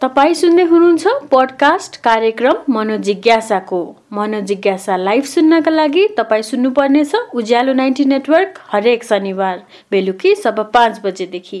तपाईँ सुन्दै हुनुहुन्छ पडकास्ट कार्यक्रम मनोजिज्ञासाको। मनोजिज्ञासा लाइभ सुन्नका लागि तपाईँ सुन्नुपर्नेछ उज्यालो नाइन्टी नेटवर्क हरेक शनिबार बेलुकी सब पाँच बजेदेखि।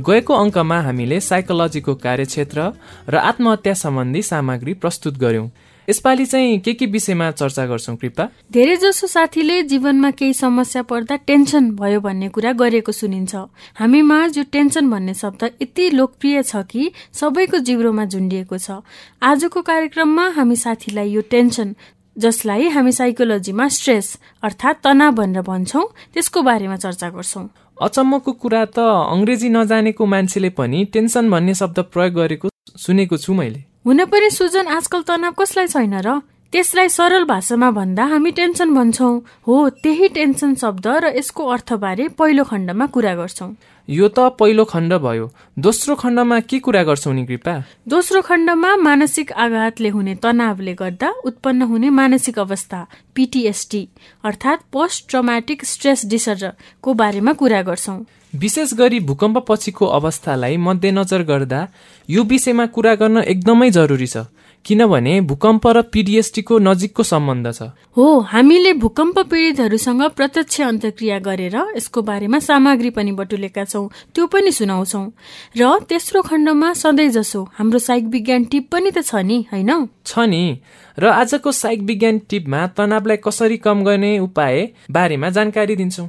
गएको अङ्कमा हामीले साइकोलोजीको कार्यक्षेत्र र आत्महत्या सम्बन्धी सामग्री प्रस्तुत गर्यौं यसपालि चाहिँ के के विषयमा चर्चा गर्छौँ कृपा? धेरै जसो साथीले जीवनमा केही समस्या पर्दा टेन्सन भयो भन्ने कुरा गरेको सुनिन्छ। हामीमा यो टेन्सन भन्ने शब्द यति लोकप्रिय छ कि सबैको जिब्रोमा झुन्डिएको छ। आजको कार्यक्रममा हामी साथीलाई यो टेन्सन जसलाई हामी साइकोलोजीमा स्ट्रेस अर्थात् तनाव भनेर भन्छौँ त्यसको बारेमा चर्चा गर्छौँ। अचम्मको कुरा त अङ्ग्रेजी नजानेको मान्छेले पनि टेन्सन भन्ने शब्द प्रयोग गरेको सुनेको छु मैले। हुन पनि सुजन आजकल तनाव कसलाई छैन र? त्यसलाई सरल भाषामा भन्दा हामी टेन्सन भन्छौँ। हो त्यही टेन्सन शब्द र यसको अर्थबारे पहिलो खण्डमा कुरा गर्छौँ। यो त पहिलो खण्ड भयो। दोस्रो खण्डमा के कुरा गर्छौ नि कृपा? दोस्रो खण्डमा मानसिक आघातले हुने तनावले गर्दा उत्पन्न हुने मानसिक अवस्था पिटिएसटी अर्थात् पोस्ट ट्रमाटिक स्ट्रेस डिसअर्डरको बारेमा कुरा गर्छौ। विशेष गरी भूकम्प पछिको अवस्थालाई मध्यनजर गर्दा यो विषयमा कुरा गर्न एकदमै जरुरी छ। किनभने भूकम्प र पिडिएसटीको नजिकको सम्बन्ध छ। हो हामीले भूकम्प पीडितहरूसँग प्रत्यक्ष अन्तक्रिया गरेर यसको बारेमा सामग्री पनि बटुलेका छौँ त्यो पनि सुनाउँछौ। र तेस्रो खण्डमा सधैँ जसो हाम्रो साइक विज्ञान टिप पनि त छ नि होइन? छ नि। र आजको साइक विज्ञान टिपमा तनावलाई कसरी कम गर्ने उपाय बारेमा जानकारी दिन्छौँ।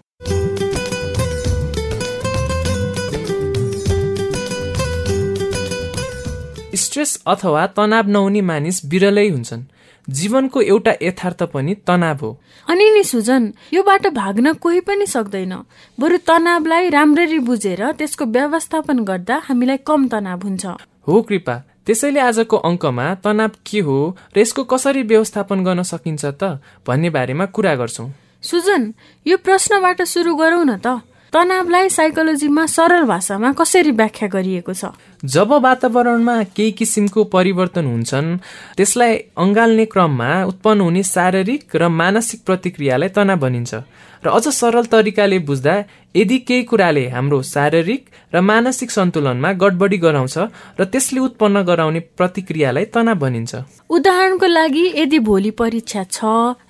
स्ट्रेस अथवा तनाव नहुने मानिस बिरलै हुन्छन्। जीवनको एउटा यथार्थ पनि तनाव हो। अनि नि सुजन योबाट भाग्न कोही पनि सक्दैन। बरु तनावलाई राम्ररी बुझेर त्यसको व्यवस्थापन गर्दा हामीलाई कम तनाव हुन्छ। हो कृपा त्यसैले आजको अङ्कमा तनाव के हो र यसको कसरी व्यवस्थापन गर्न सकिन्छ त भन्ने बारेमा कुरा गर्छौँ। सुजन यो प्रश्नबाट सुरु गरौँ न त। तनावलाई साइकोलोजीमा सरल भाषामा कसरी व्याख्या गरिएको छ? जब वातावरणमा केही किसिमको परिवर्तन हुन्छन् त्यसलाई अँगाल्ने क्रममा उत्पन्न हुने शारीरिक र मानसिक प्रतिक्रियालाई तनाव भनिन्छ। र अझ सरल तरिकाले बुझ्दा यदि केही कुराले हाम्रो शारीरिक र मानसिक सन्तुलनमा गडबडी गराउँछ र त्यसले उत्पन्न गराउने प्रतिक्रियालाई तनाव भनिन्छ। उदाहरणको लागि यदि भोलि परीक्षा छ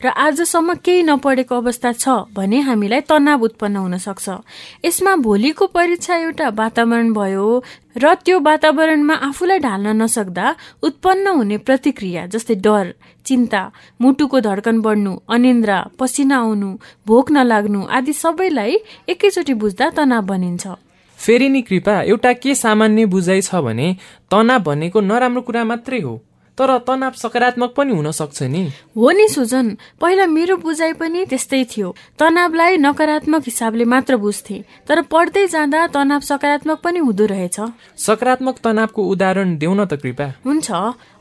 र आजसम्म केही नपढेको अवस्था छ भने हामीलाई तनाव उत्पन्न हुन सक्छ। यसमा भोलिको परीक्षा एउटा वातावरण भयो र त्यो वातावरणमा आफूलाई ढाल्न नसक्दा उत्पन्न हुने प्रतिक्रिया जस्तै डर चिन्ता मुटुको धड्कन बढ्नु अनिन्द्रा पसिना आउनु भोक नलाग्नु आदि सबैलाई एकैचोटि बुझ्दा तनाव भनिन्छ फेरि नि कृपा एउटा के सामान्य बुझाइ छ भने तनाव भनेको नराम्रो कुरा मात्रै हो। तर तनाव सकारात्मक पनि हुन सक्छ नि। हो नि सुजन पहिला मेरो बुझाइ पनि त्यस्तै थियो। तनावलाई नकारात्मक हिसाबले मात्र बुझ्थे तर पढ्दै जाँदा तनाव सकारात्मक पनि हुँदो रहेछ। सकारात्मक तनावको उदाहरण देऊ न त कृपा। हुन्छ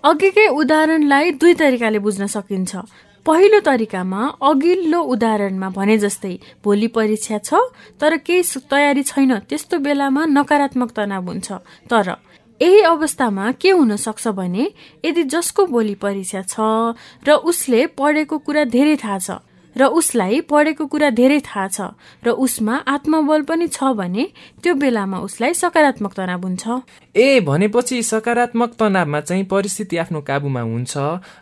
अघिकै उदाहरणलाई दुई तरिकाले बुझ्न सकिन्छ। पहिलो तरिकामा अघिल्लो उदाहरणमा भने जस्तै भोलि परीक्षा छ तर केही तयारी छैन त्यस्तो बेलामा नकारात्मक तनाव हुन्छ। तर यही अवस्थामा के हुन सक्छ भने यदि जसको भोलि परीक्षा छ र उसले पढेको कुरा धेरै थाहा छ र उसलाई पढेको कुरा धेरै थाहा छ र उसमा आत्मबल पनि छ भने त्यो बेलामा उसलाई सकारात्मक तनाव हुन्छ। ए भनेपछि सकारात्मक तनावमा चाहिँ परिस्थिति आफ्नो काबुमा हुन्छ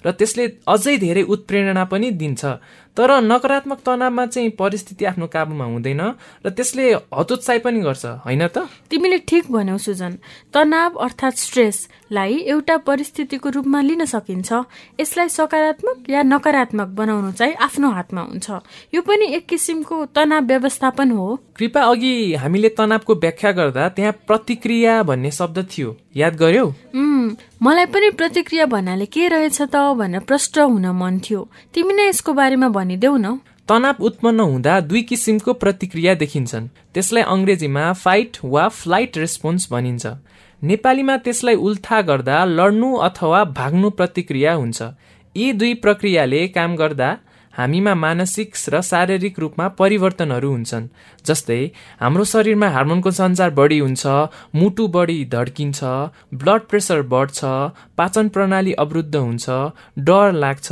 र त्यसले अझै धेरै उत्प्रेरणा पनि दिन्छ। तर नकारात्मक तनावमा चाहिँ परिस्थिति आफ्नो काबुमा हुँदैन र त्यसले हतोत्साही पनि गर्छ होइन त? तिमीले ठिक भन्यौ सुजन। तनाव अर्थात् स्ट्रेसलाई एउटा परिस्थितिको रूपमा लिन सकिन्छ। यसलाई सकारात्मक या नकारात्मक बनाउनु चाहिँ आफ्नो हातमा हुन्छ। यो पनि एक किसिमको तनाव व्यवस्थापन हो। कृपा अघि हामीले तनावको व्याख्या गर्दा त्यहाँ प्रतिक्रिया भन्ने शब्द थियो। याद गर्यौ? मलाई पनि प्रतिक्रिया भन्नाले के रहेछ त भनेर प्रश्न हुन मन थियो। तिमी नै यसको बारेमा भनिदेऊ न। तनाव उत्पन्न हुँदा दुई किसिमको प्रतिक्रिया देखिन्छन्। त्यसलाई अङ्ग्रेजीमा फाइट वा फ्लाइट रेस्पोन्स भनिन्छ। नेपालीमा त्यसलाई उल्था गर्दा लड्नु अथवा भाग्नु प्रतिक्रिया हुन्छ। यी दुई प्रक्रियाले काम गर्दा हामीमा मानसिक र शारीरिक रूपमा परिवर्तनहरू हुन्छन्। जस्तै हाम्रो शरीरमा हार्मोनको सञ्चार बढी हुन्छ मुटु बढी धड्किन्छ ब्लड प्रेसर बढ्छ पाचन प्रणाली अवरुद्ध हुन्छ डर लाग्छ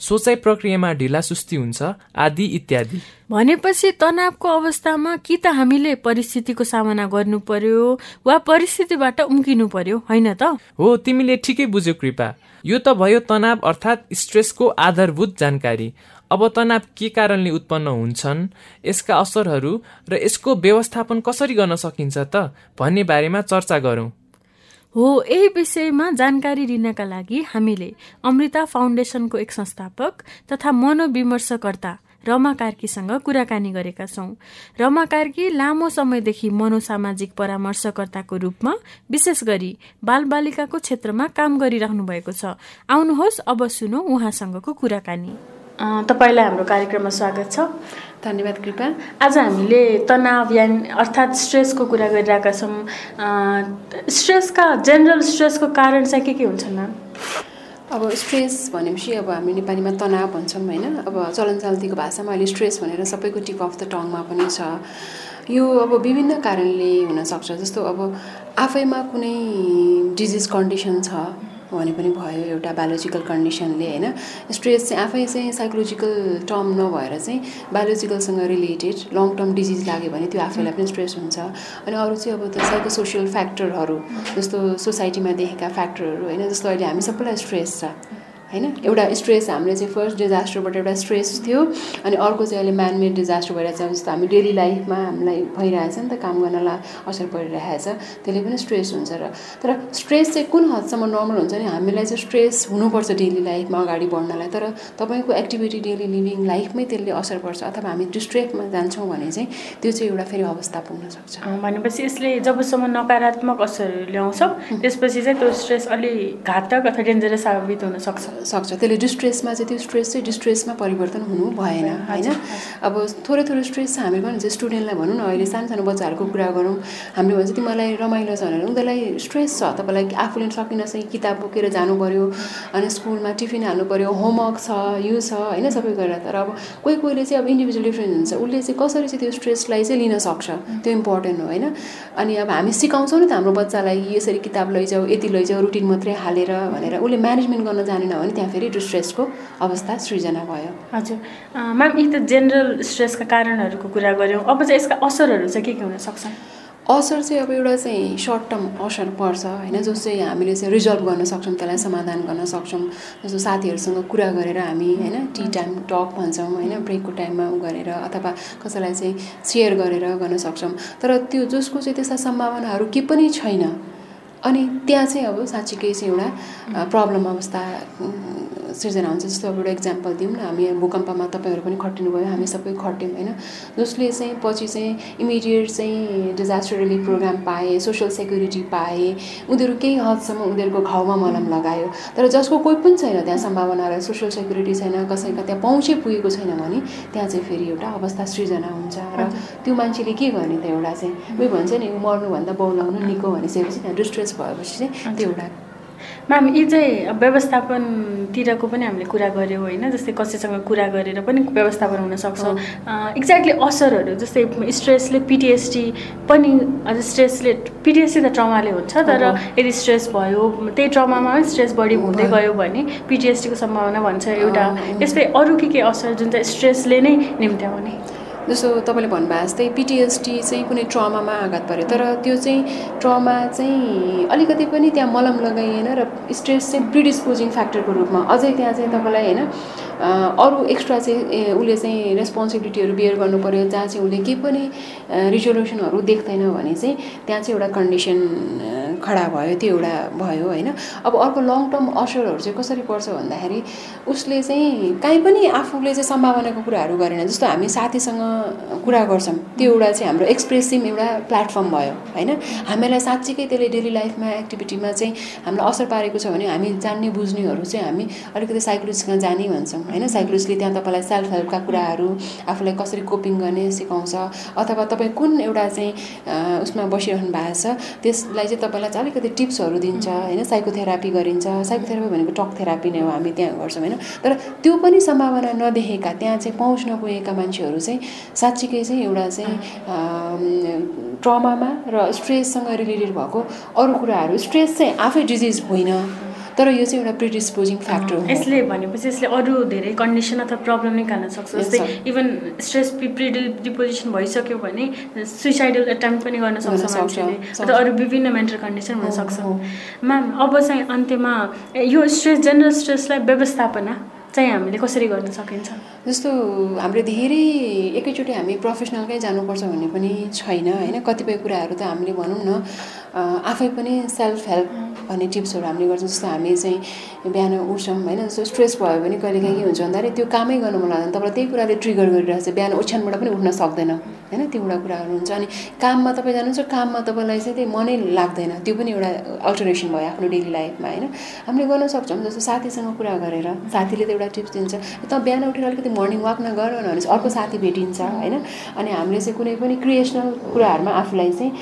सोचाइ प्रक्रियामा ढिला सुस्ती हुन्छ आदि इत्यादि। भनेपछि तनावको अवस्थामा कि त हामीले परिस्थितिको सामना गर्नु पर्यो वा परिस्थितिबाट उम्किनु पर्यो होइन त? हो तिमीले ठिकै बुझ्यो कृपा। यो त भयो तनाव अर्थात् स्ट्रेसको आधारभूत जानकारी। अब तनाव के कारणले उत्पन्न हुन्छन्? यसका असरहरू र यसको व्यवस्थापन कसरी गर्न सकिन्छ त भन्ने बारेमा चर्चा गरौँ। हो यही विषयमा जानकारी लिनका लागि हामीले अमृता फाउन्डेसनको एक संस्थापक तथा मनोविमर्शकर्ता रमा कार्कीसँग कुराकानी गरेका छौँ। रमा कार्की लामो समयदेखि मनोसामाजिक परामर्शकर्ताको रूपमा विशेष गरी बालबालिकाको क्षेत्रमा काम गरिराख्नु भएको छ। आउनुहोस् अब सुनौ उहाँसँगको कुराकानी। तपाईँलाई हाम्रो कार्यक्रममा स्वागत छ। धन्यवाद कृपा आज हामीले तनाव या अर्थात् स्ट्रेसको कुरा गरिरहेका छौँ। स्ट्रेसका जेनरल स्ट्रेसको कारण चाहिँ के के हुन्छन् म्याम अब स्ट्रेस भनेपछि अब हामी नेपालीमा तनाव भन्छौँ होइन? अब चलन चल्तीको भाषामा अहिले स्ट्रेस भनेर सबैको टिप अफ द टङमा पनि छ। यो अब विभिन्न कारणले हुनसक्छ। जस्तो अब आफैमा कुनै डिजिज कन्डिसन छ भने पनि भयो एउटा बायोलोजिकल कन्डिसनले होइन? स्ट्रेस चाहिँ आफै चाहिँ साइकोलोजिकल टर्म नभएर चाहिँ बायोलोजिकलसँग रिलेटेड लङ टर्म डिजिज लाग्यो भने त्यो आफैलाई पनि स्ट्रेस हुन्छ। अनि अरू चाहिँ अब त्यो साइको सोसियल फ्याक्टरहरू जस्तो सोसाइटीमा देखेका फ्याक्टरहरू होइन? जस्तो अहिले हामी सबैलाई स्ट्रेस छ। होइन? एउटा स्ट्रेस हामीले चाहिँ फर्स्ट डिजास्टरबाट एउटा स्ट्रेस थियो अनि अर्को चाहिँ अहिले म्यानमेड डिजास्टर भइरहेछ जस्तो हामी डेली लाइफमा हामीलाई भइरहेछ नि त काम गर्नलाई असर परिरहेछ त्यसले पनि स्ट्रेस हुन्छ र तर स्ट्रेस चाहिँ कुन हदसम्म नर्मल हुन्छ नि हामीलाई चाहिँ स्ट्रेस हुनुपर्छ डेली लाइफमा अगाडि बढ्नलाई तर तपाईँको एक्टिभिटी डेली लिभिङ लाइफमै त्यसले असर पर्छ अथवा हामी डिस्ट्रेक्टमा जान्छौँ भने चाहिँ त्यो चाहिँ एउटा फेरि अवस्था पुग्न सक्छ। भनेपछि यसले जबसम्म नकारात्मक असरहरू ल्याउँछ त्यसपछि चाहिँ त्यो स्ट्रेस अलि घातक अथवा डेन्जरस साबित हुन सक्छ। त्यसले डिस्ट्रेसमा चाहिँ त्यो स्ट्रेस चाहिँ डिस्ट्रेसमा परिवर्तन हुनु भएन होइन? अब थोरै थोरै स्ट्रेस हामी पनि चाहिँ स्टुडेन्टलाई भनौँ न अहिले सानो सानो बच्चाहरूको कुरा गरौँ हामीले भन्छ तिमीलाई रमाइलो छ भनेर उनीहरूलाई स्ट्रेस छ तपाईँलाई आफूले सकिनसके किताब बोकेर जानु पऱ्यो अनि स्कुलमा टिफिन हाल्नु पऱ्यो होमवर्क छ यो छ होइन सबै गरेर। तर अब कोही कोहीले चाहिँ अब इन्डिभिजुअल डिफ्रेन्स हुन्छ उसले चाहिँ कसरी चाहिँ त्यो स्ट्रेसलाई चाहिँ लिन सक्छ त्यो इम्पोर्टेन्ट हो होइन? अनि अब हामी सिकाउँछौँ नि त हाम्रो बच्चालाई यसरी किताब लैजाऊ यति लैजाऊ रुटिन मात्रै हालेर भनेर उसले म्यानेजमेन्ट गर्न जानेन भने त्यहाँ फेरि स्ट्रेसको अवस्था सृजना भयो। हजुर। म्याम यी त जेनरल स्ट्रेसका कारणहरूको कुरा गऱ्यौँ। अब चाहिँ यसका असरहरू चाहिँ के के हुनसक्छ असर चाहिँ अब एउटा चाहिँ सर्ट टर्म असर पर्छ होइन? जो चाहिँ हामीले चाहिँ रिजल्भ गर्न सक्छौँ त्यसलाई समाधान गर्न सक्छौँ। जस्तो साथीहरूसँग कुरा गरेर हामी होइन? टी टाइम टक भन्छौँ होइन? ब्रेकको टाइममा उ गरेर अथवा कसैलाई चाहिँ सेयर गरेर गर्न सक्छौँ। तर त्यो जसको चाहिँ त्यस्ता सम्भावनाहरू के पनि छैन अनि त्यहाँ चाहिँ अब साँच्चीकै चाहिँ एउटा प्रब्लम अवस्था सिर्जना हुन्छ। जस्तो अब एउटा इक्जाम्पल दिउँ न हामी भूकम्पमा तपाईँहरू पनि खटिनु भयो हामी सबै खट्यौँ होइन? जसले चाहिँ पछि चाहिँ इमिडिएट चाहिँ डिजास्टर रिलिफ प्रोग्राम पाए सोसियल सेक्युरिटी पाए उनीहरू केही हदसम्म उनीहरूको घाउमा मलम लगायो। तर जसको कोही पनि छैन त्यहाँ सम्भावना र सोसियल सेक्युरिटी छैन कसैका त्यहाँ पहुँचै पुगेको छैन भने त्यहाँ चाहिँ फेरि एउटा अवस्था सृजना हुन्छ र त्यो मान्छेले के गर्ने त एउटा चाहिँ? उयो भन्छ नि मर्नुभन्दा बौलाउनु निको भनिसकेपछि त्यहाँ डिस्ट्रेस भएपछि चाहिँ त्यो एउटा म्याम यी चाहिँ व्यवस्थापनतिरको पनि हामीले कुरा गऱ्यौँ होइन जस्तै कसैसँग कुरा गरेर पनि व्यवस्थापन हुनसक्छ। एक्ज्याक्टली असरहरू जस्तै स्ट्रेसले पिटिएसडी पनि अझ स्ट्रेसले पिटिएसडी त ट्रमाले हुन्छ तर यदि स्ट्रेस भयो त्यही ट्रमामा स्ट्रेस बढी हुँदै गयो भने पिटिएसडीको सम्भावना भन्छ एउटा। यस्तै अरू के के असर जुन चाहिँ स्ट्रेसले नै निम्त्याउने? जस्तो तपाईँले भन्नुभयो जस्तै पिटिएसटी चाहिँ कुनै ट्रमामा आघात पऱ्यो तर त्यो चाहिँ ट्रमा चाहिँ अलिकति पनि त्यहाँ मलम लगाइएन र स्ट्रेस चाहिँ प्रिडिस्पोजिङ फ्याक्टरको रूपमा अझै त्यहाँ चाहिँ तपाईँलाई होइन अरू एक्स्ट्रा चाहिँ उसले चाहिँ रेस्पोन्सिबिलिटीहरू बियर गर्नु पऱ्यो जहाँ चाहिँ उसले केही पनि रिजोल्युसनहरू देख्दैन भने चाहिँ त्यहाँ चाहिँ एउटा कन्डिसन खडा भयो त्यो एउटा भयो होइन। अब अर्को लङ टर्म असरहरू चाहिँ कसरी पर्छ भन्दाखेरि उसले चाहिँ काहीँ पनि आफूले चाहिँ सम्भावनाको कुराहरू गरेन जस्तो हामी साथीसँग कुरा गर्छौँ त्यो एउटा चाहिँ हाम्रो एक्सप्रेसिभ एउटा प्लेटफर्म भयो होइन। हामीलाई साँच्चीकै त्यसले डेली लाइफमा एक्टिभिटीमा चाहिँ हामीलाई असर पारेको छ भने हामी जान्ने बुझ्नेहरू चाहिँ हामी अलिकति साइकोलोजिस्टमा जाने भन्छौँ। होइन साइकोलोजिस्टले त्यहाँ तपाईँलाई सेल्फ हेल्पका कुराहरू आफूलाई कसरी कोपिङ गर्ने सिकाउँछ अथवा तपाईँ कुन एउटा चाहिँ उसमा बसिरहनु भएको छ त्यसलाई चाहिँ तपाईँलाई चाहिँ अलिकति टिप्सहरू दिन्छ होइन साइकोथेरापी गरिन्छ साइकोथेरापी भनेको टक थेरापी नै हो हामी त्यहाँ गर्छौँ होइन। तर त्यो पनि सम्भावना नदेखेका त्यहाँ चाहिँ पहुँच नपुगेका मान्छेहरू चाहिँ साँच्चीकै चाहिँ एउटा चाहिँ ट्रमामा र स्ट्रेससँग रिलेटेड भएको अरू कुराहरू स्ट्रेस चाहिँ आफै डिजिज होइन। तर यो चाहिँ एउटा प्रिडिस्पोजिङ फ्याक्टर हो। यसले भनेपछि यसले अरू धेरै कन्डिसन अथवा प्रब्लम निकाल्न सक्छ। जस्तै इभन स्ट्रेस प्रिडिपोजिसन भइसक्यो भने सुइसाइडल एटेम्प पनि गर्न सक्छ मान्छेले। अथवा अरू विभिन्न मेन्टल कन्डिसन हुनसक्छ म्याम अब चाहिँ अन्त्यमा यो स्ट्रेस जेनरल स्ट्रेसलाई व्यवस्थापना चाहिँ हामीले कसरी गर्न सकिन्छ? जस्तो हाम्रो धेरै एकैचोटि हामी प्रोफेसनलकै जानुपर्छ भन्ने पनि छैन होइन? कतिपय कुराहरू त हामीले भनौँ न आफै पनि सेल्फ हेल्प भन्ने टिप्सहरू हामीले गर्छौँ जस्तो हामी चाहिँ बिहान उठ्छौँ होइन? जस्तो स्ट्रेस भयो भने कहिले काहीँ के हुन्छ भन्दाखेरि त्यो कामै गर्नु मन लाग्दैन। तपाईँलाई त्यही कुराले ट्रिगर गरिरहेको छ बिहान ओछ्यानबाट पनि उठ्न सक्दैन होइन? त्यो एउटा कुराहरू हुन्छ। अनि काममा तपाईँ जानुहुन्छ काममा तपाईँलाई चाहिँ त्यही मनै लाग्दैन। त्यो पनि एउटा अल्टरेसन भयो आफ्नो डेली लाइफमा होइन? हामीले गर्न सक्छौँ जस्तो साथीसँग कुरा गरेर साथीले त एउटा टिप्स दिन्छ। त बिहान उठेर अलिकति मर्निङ वाक नगर भने चाहिँ अर्को साथी भेटिन्छ होइन? अनि हामीले चाहिँ कुनै पनि क्रिएसनल कुराहरूमा आफूलाई चाहिँ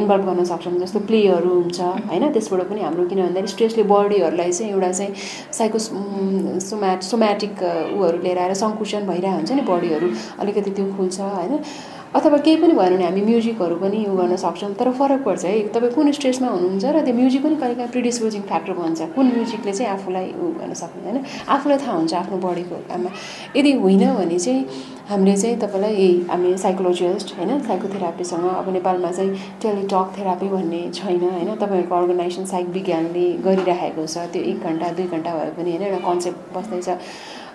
इन्भल्भ गर्न सक्छौँ। जस्तो प्लेहरू हुन्छ होइन? त्यसबाट पनि हाम्रो किन भन्दाखेरि स्ट्रेसले बडीहरूलाई चाहिँ एउटा चाहिँ साइको सोम्या सोम्याटिक उहरू लिएर आएर सङ्कुचन भइरहेको हुन्छ नि बडीहरू अलिकति त्यो खुल्छ होइन? अथवा केही पनि भएन भने हामी म्युजिकहरू पनि उ गर्न सक्छौँ। तर फरक पर्छ है। तपाईँ कुन स्ट्रेसमा हुनुहुन्छ र त्यो म्युजिक पनि कहिले काहीँ प्रिडिस्पोजिङ फ्याक्टर भन्छ कुन म्युजिकले चाहिँ आफूलाई उ गर्न सक्नु होइन? आफूलाई थाहा हुन्छ आफ्नो बडीको काममा यदि होइन भने चाहिँ हामीले चाहिँ तपाईँलाई यही हामी साइकोलोजिस्ट होइन? साइकोथेरापीसँग अब नेपालमा चाहिँ टेलिटक थेरापी भन्ने छैन होइन? तपाईँहरूको अर्गनाइजेसन साइक विज्ञानले गरिराखेको छ। त्यो एक घन्टा दुई घन्टा भए पनि होइन? एउटा कन्सेप्ट बस्दैछ।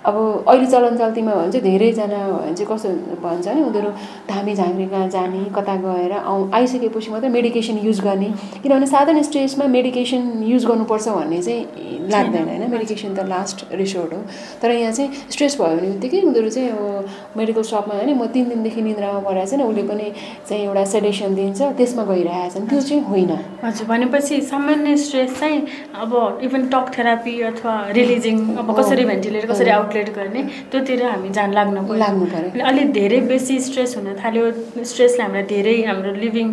अब अहिले चलन चल्तीमा हो भने चाहिँ धेरैजना हो भने चाहिँ कस्तो भन्छ नि उनीहरू धामी झाँक्री कहाँ जाने कता गएर आउँ आइसकेपछि मात्रै मेडिकेसन युज गर्ने। किनभने साधारण स्टेजमा मेडिकेसन युज गर्नुपर्छ भन्ने चाहिँ लाग्दैन होइन? मेडिकेसन त लास्ट रिसोर्ट हो। तर यहाँ चाहिँ स्ट्रेस भयो भने बित्तिकै उनीहरू चाहिँ अब मेडिकल सपमा होइन म तिन दिनदेखि निन्द्रामा परेको छैन उसले पनि चाहिँ एउटा सेडेसन दिन्छ त्यसमा गइरहेको छन्। त्यो चाहिँ होइन। हजुर भनेपछि सामान्य स्ट्रेस चाहिँ अब इभन टक थेरापी अथवा रिलिजिङ अब कसरी भेन्टिलेटर कसरी आउट आउटलेट गर्ने त्योतिर हामी जान लाग्नु लाग्नु पऱ्यो अलिक धेरै बेसी स्ट्रेस हुन थाल्यो स्ट्रेसले हामीलाई धेरै हाम्रो लिभिङ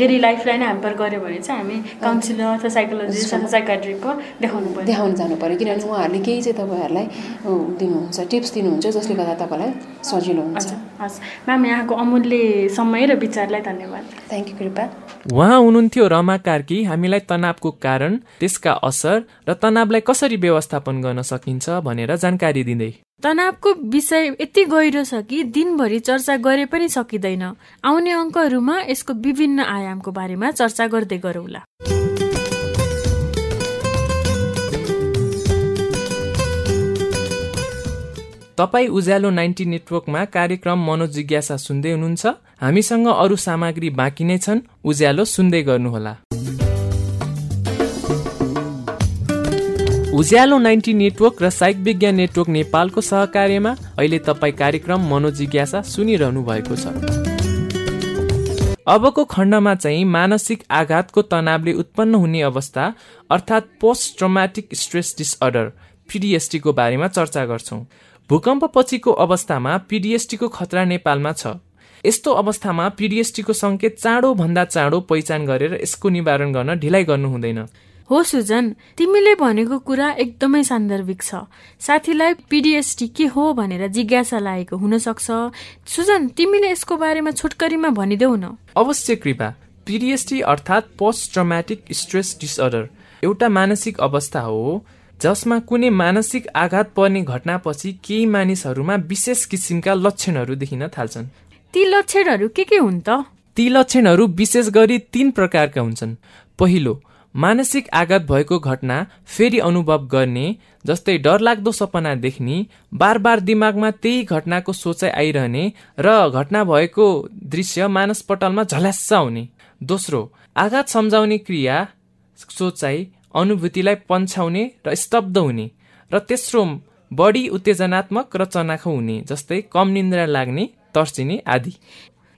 डेली लाइफलाई नै ह्याम्पर गऱ्यो भने चाहिँ हामी काउन्सिलर अथवा साइकोलोजिस्ट अथवा साइकाट्रिकको देखाउनु पऱ्यो देखाउनु जानु पऱ्यो किनभने उहाँहरूले केही चाहिँ तपाईँहरूलाई दिनुहुन्छ टिप्स दिनुहुन्छ जसले गर्दा तपाईँलाई सजिलो हुन्छ। हस्। म्याम यहाँको अमूल्य समय र विचारलाई धन्यवाद। थ्याङ्क यू कृपा उहाँ हुनुहुन्थ्यो रमा कार्की। हामीलाई तनावको कारण त्यसका असर र तनावलाई कसरी व्यवस्थापन गर्न सकिन्छ भनेर जानकारी दिँदै। तनावको विषय यति गहिरो छ कि दिनभरि चर्चा गरे पनि सकिँदैन। आउने अङ्कहरूमा यसको विभिन्न आयामको बारेमा चर्चा गर्दै गरौँला। तपाईँ उज्यालो नाइन्टी नेटवर्कमा कार्यक्रम मनोजिज्ञासा सुन्दै हुनुहुन्छ। हामीसँग अरू सामग्री बाँकी नै छन्। उज्यालो सुन्दै गर्नुहोला। उज्यालो नाइन्टी नेटवर्क र साइक विज्ञान नेटवर्क नेपालको सहकार्यमा अहिले तपाईँ कार्यक्रम मनोजिज्ञासा सुनिरहनु भएको छ। अबको खण्डमा चाहिँ मानसिक आघातको तनावले उत्पन्न हुने अवस्था अर्थात् पोस्ट ट्रोमेटिक स्ट्रेस डिसअर्डर पिडिएसटीको बारेमा चर्चा गर्छौँ। भूकम्प पछिको अवस्थामा पिडिएसटीको खतरा नेपालमा छ। यस्तो अवस्थामा पिडिएसटीको सङ्केत चाँडो भन्दा चाँडो पहिचान गरेर यसको निवारण गर्न ढिलाइ गर्नु हुँदैन। हो सुजन तिमीले भनेको कुरा एकदमै सान्दर्भिक छ। साथीलाई पिडिएसटी के हो भनेर जिज्ञासा लागेको हुन सक्छ सुजन तिमीले यसको बारेमा छोटकरीमा भनिदेऊ न। अवश्य कृपा। पिडिएसटी अर्थात् पोस्ट ट्रमेटिक स्ट्रेस डिसअर्डर। एउटा मानसिक अवस्था हो। जसमा कुनै मानसिक आघात पर्ने घटनापछि केही मानिसहरूमा विशेष किसिमका लक्षणहरू देखिन थाल्छन्। ती लक्षणहरू के के हुन् त? ती लक्षणहरू विशेष गरी तीन प्रकारका हुन्छन्। पहिलो मानसिक आघात भएको घटना फेरि अनुभव गर्ने जस्तै डरलाग्दो सपना देख्ने बार बार दिमागमा त्यही घटनाको सोचाइ आइरहने र घटना भएको दृश्य मानसपटलमा झल्यास्सा हुने। दोस्रो आघात सम्झाउने क्रिया सोचाइ अनुभूतिलाई पन्छाउने र स्तब्ध हुने र तेस्रो बढी उत्तेजनात्मक र चनाखो हुने जस्तै कम निन्द्रा लाग्ने तर्सिने आदि।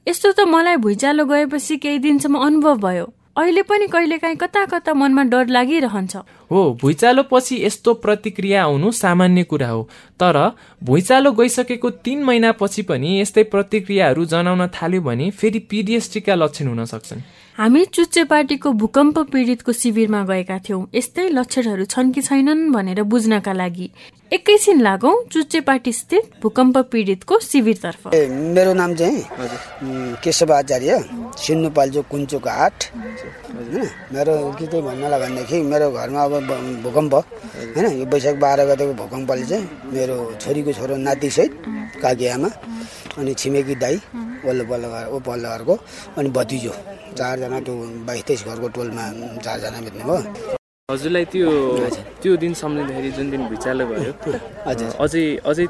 यस्तो त मलाई भुइँचालो गएपछि केही दिनसम्म अनुभव भयो। अहिले पनि कहिलेकाहीँ कता कता मनमा डर लागिरहन्छ। हो भुइँचालो पछि यस्तो प्रतिक्रिया आउनु सामान्य कुरा हो। तर भुइँचालो गइसकेको तीन महिनापछि पनि यस्तै प्रतिक्रियाहरू जनाउन थाल्यो भने फेरि पिडिएसटीका लक्षण हुन सक्छन्। हामी चुच्चे पार्टीको भूकम्प पीडितको शिविरमा गएका थियौँ। यस्तै लक्षणहरू छन् कि छैनन् भनेर बुझ्नका लागि। एकैछिन लागौँ चुच्चे पार्टी स्थित भूकम्प पीडितको शिविरतर्फ। मेरो नाम चाहिँ केशव आचार्य सिन्नुपाल्चोक कुञ्चोक आठ। होइन मेरो के चाहिँ भन्नलाई भनेदेखि मेरो घरमा अब भूकम्प। होइन यो वैशाख बाह्र गतेको भूकम्पले चाहिँ मेरो छोरीको छोरो नातिसहित काकी आमा अनि छिमेकी दाई वल्लो पल्लो घर ओ पल्लो घरको अनि भतिजो चारजना त्यो बाइस तेइस घरको टोलमा चारजना भेट्नुभयो हजुरलाई त्यो त्यो दिन सम्झिँदाखेरि जुन दिन भुइँचालो भयो अझै अझै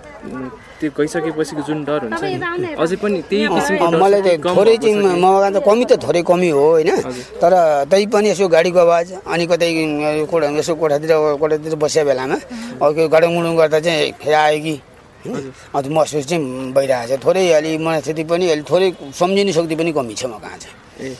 त्यो गइसकेपछिको जुन डर हुन्छ नि अझै पनि त्यही किसिमको मलाई त थोरै चाहिँ मगाएको त कमी त थोरै कमी हो होइन? तर तै पनि यसो गाडीको आवाज अनि कतै कोठा यसो कोठातिर कोठातिर बसेको बेलामा अब गडङमुडुङ गर्दा चाहिँ फेरि आयो कि। अन्त महसुस चाहिँ भइरहेको छ। थोरै अलि मनस्थिति पनि अलि थोरै सम्झिने शक्ति पनि कमी छ म कहाँ चाहिँ।